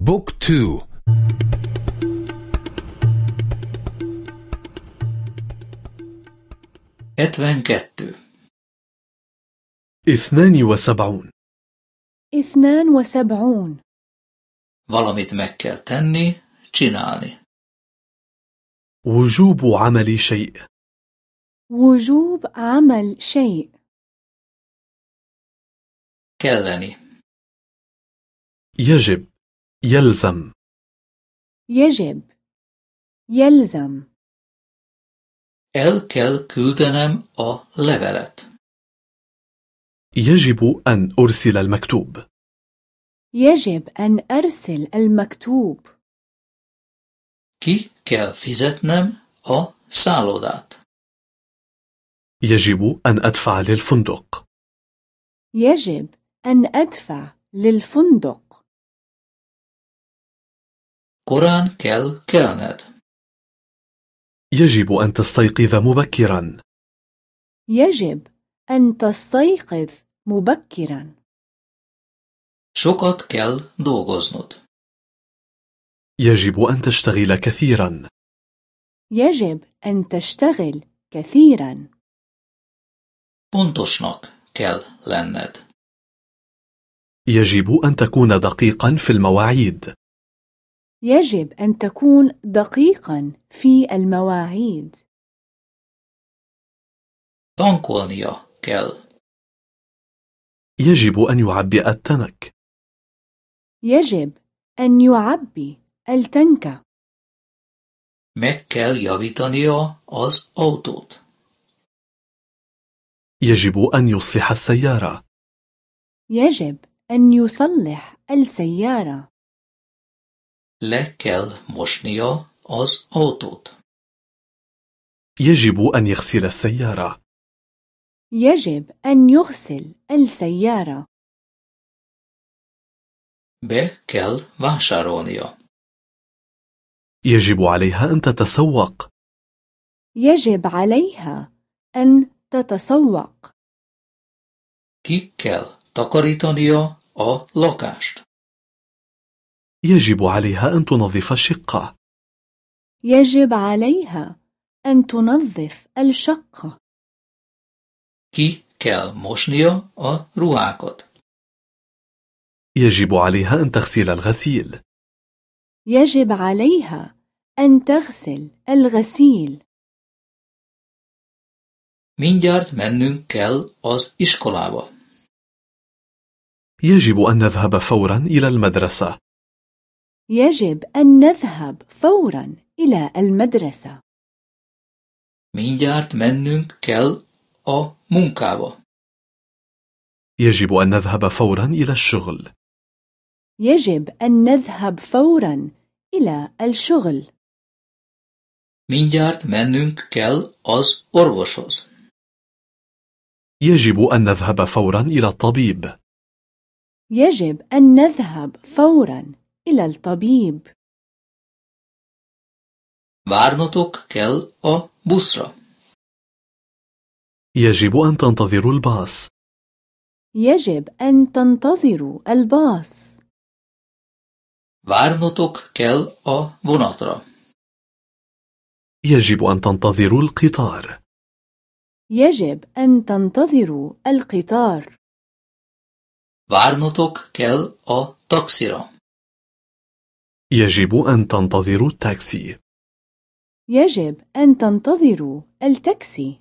بوك تو. hetvenkettő اثنان وسبعون. اثنان وسبعون. valamit meg kell tenni, csinálni. وجوب عمل شيء. وجوب عمل شيء. Kelleni. يجب. يلزم. يجب. يلزم. El kell küldenem a levelet. يجب أن أرسل المكتوب. يجب أن أرسل المكتوب. Ki kell fizetnem a szállodát. يجب أن أدفع للفندق. يجب أن أدفع للفندق. Korán kell kelned. يجب أن تستيقظ مبكرا يجب أن تستيقظ مبكرا Sokat kell dolgoznod. يجب أن تشتغل كثيرا يجب أن تشتغل كثيرا Pontosnak kell lenned. يجب أن تكون دقيقا في المواعيد يجب أن تكون دقيقا في المواعيد. Tankolnia kell. يجب أن يعبئ التنك. يجب أن يعبي التنك. Meg kell javítania az autót. يجب أن يصلح السيارة. يجب أن يصلح السيارة. Le kell mosnia az autót. يجب أن يغسل السيارة يجب أن يغسل السيارة Be kell vásárolnia. يجب عليها أن تتسوق يجب عليها أن تتسوق Ki kell takarítania a lakást. يجب عليها أن تنظف الشقة. يجب عليها أن تنظف الشقة. Ki kell mosnia a ruhákat. يجب عليها أن تغسل الغسيل. يجب عليها أن تغسل الغسيل. Mindjárt mennünk kell az iskolába. يجب أن نذهب فورا إلى المدرسة. يجب أن نذهب فورا إلى المدرسة Mindjárt mennünk kell a munkába. يجب أن نذهب فورا إلى الشغل يجب أن نذهب فورا إلى الشغل Mindjárt mennünk kell az orvoshoz. يجب أن نذهب فورا إلى الطبيب يجب أن نذهب فورا إلى الطبيب Várnotok kell a buszra. يجب أن تنتظروا الباص يجب أن تنتظروا الباص Várnotok kell a vonatra. يجب أن تنتظروا القطار يجب أن تنتظروا القطار Várnotok kell a taxira. يجب أن تنتظروا التاكسي. يجب أن تنتظروا التاكسي.